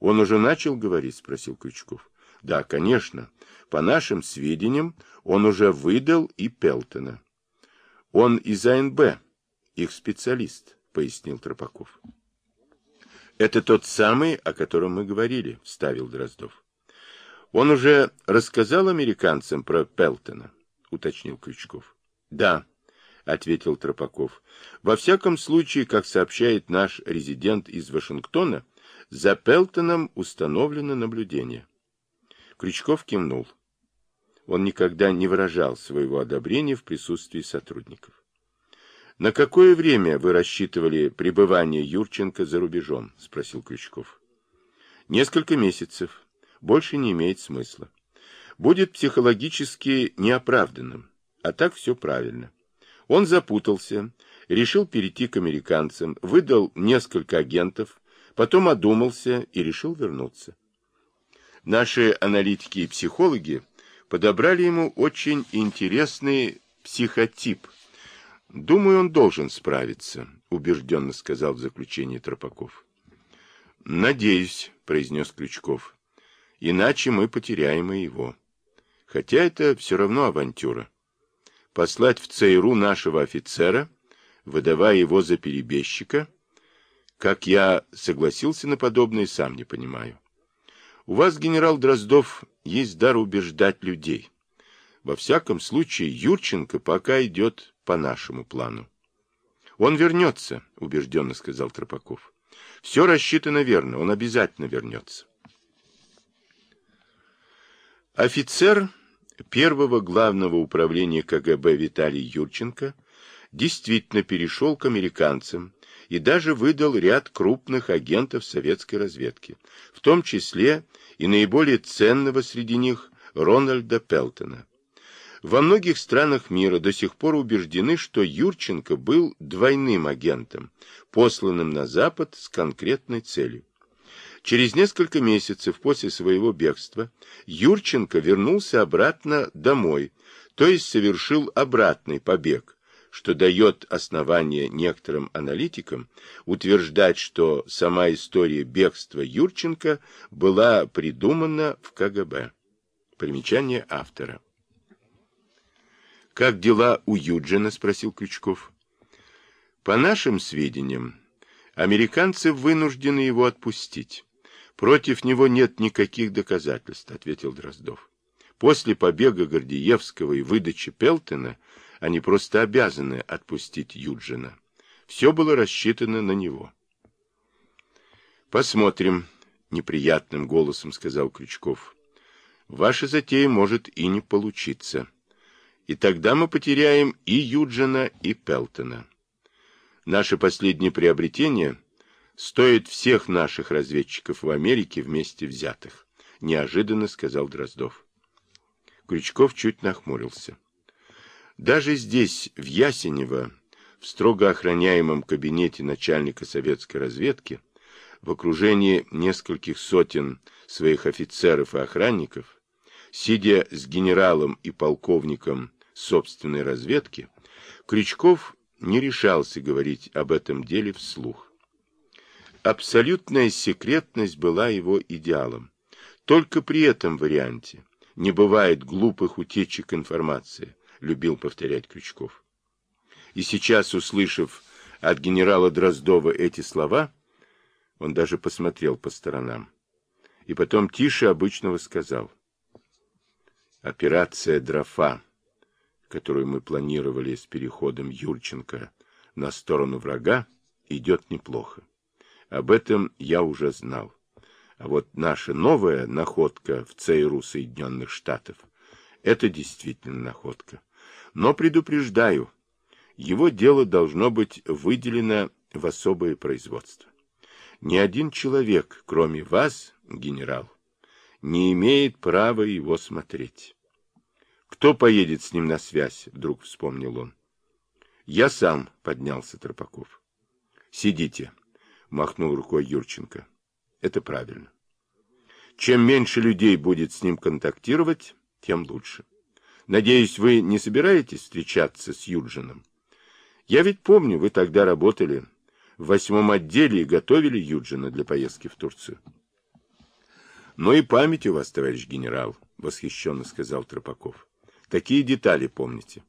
Он уже начал говорить, спросил Крючков. Да, конечно. По нашим сведениям, он уже выдал и Пелтона. Он из АНБ, их специалист, пояснил Тропаков. Это тот самый, о котором мы говорили, вставил Дроздов. Он уже рассказал американцам про Пелтона, уточнил Крючков. Да, ответил Тропаков. Во всяком случае, как сообщает наш резидент из Вашингтона, за Пелтоном установлено наблюдение. Крючков кивнул. Он никогда не выражал своего одобрения в присутствии сотрудников. «На какое время вы рассчитывали пребывание Юрченко за рубежом?» — спросил Крючков. «Несколько месяцев. Больше не имеет смысла. Будет психологически неоправданным, а так все правильно. Он запутался, решил перейти к американцам, выдал несколько агентов, потом одумался и решил вернуться. Наши аналитики и психологи подобрали ему очень интересный психотип. Думаю, он должен справиться, убежденно сказал в заключении Тропаков. Надеюсь, произнес Крючков. Иначе мы потеряем и его. Хотя это все равно авантюра. Послать в ЦРУ нашего офицера, выдавая его за перебежчика — как я согласился на подобное, сам не понимаю. У вас, генерал Дроздов, есть дар убеждать людей. Во всяком случае, Юрченко пока идет по нашему плану. Он вернется, убежденно сказал Тропаков. Все рассчитано верно, он обязательно вернется. Офицер первого главного управления КГБ Виталий Юрченко действительно перешел к американцам и даже выдал ряд крупных агентов советской разведки, в том числе и наиболее ценного среди них Рональда Пелтона. Во многих странах мира до сих пор убеждены, что Юрченко был двойным агентом, посланным на Запад с конкретной целью. Через несколько месяцев после своего бегства Юрченко вернулся обратно домой, то есть совершил обратный побег, что дает основание некоторым аналитикам утверждать, что сама история бегства Юрченко была придумана в КГБ. Примечание автора. «Как дела у Юджина?» – спросил Крючков. «По нашим сведениям, американцы вынуждены его отпустить. Против него нет никаких доказательств», – ответил Дроздов. «После побега Гордеевского и выдачи Пелтона – они просто обязаны отпустить Юджина. Все было рассчитано на него. «Посмотрим», — неприятным голосом сказал Крючков. «Ваша затея может и не получиться. И тогда мы потеряем и Юджина, и Пелтона. Наше последнее приобретение стоит всех наших разведчиков в Америке вместе взятых», — неожиданно сказал Дроздов. Крючков чуть нахмурился. Даже здесь, в Ясенево, в строго охраняемом кабинете начальника советской разведки, в окружении нескольких сотен своих офицеров и охранников, сидя с генералом и полковником собственной разведки, Крючков не решался говорить об этом деле вслух. Абсолютная секретность была его идеалом. Только при этом варианте не бывает глупых утечек информации, любил повторять Крючков. И сейчас, услышав от генерала Дроздова эти слова, он даже посмотрел по сторонам. И потом тише обычного сказал. Операция «Дрофа», которую мы планировали с переходом Юрченко на сторону врага, идет неплохо. Об этом я уже знал. А вот наша новая находка в ЦРУ Соединенных Штатов – это действительно находка. Но предупреждаю, его дело должно быть выделено в особое производство. Ни один человек, кроме вас, генерал, не имеет права его смотреть. Кто поедет с ним на связь, вдруг вспомнил он. Я сам, поднялся Тропаков. Сидите, махнул рукой Юрченко. Это правильно. Чем меньше людей будет с ним контактировать, тем лучше. Надеюсь, вы не собираетесь встречаться с Юджином? Я ведь помню, вы тогда работали в восьмом отделе и готовили Юджина для поездки в Турцию. Ну и память у вас, товарищ генерал, — восхищенно сказал Тропаков. Такие детали помните.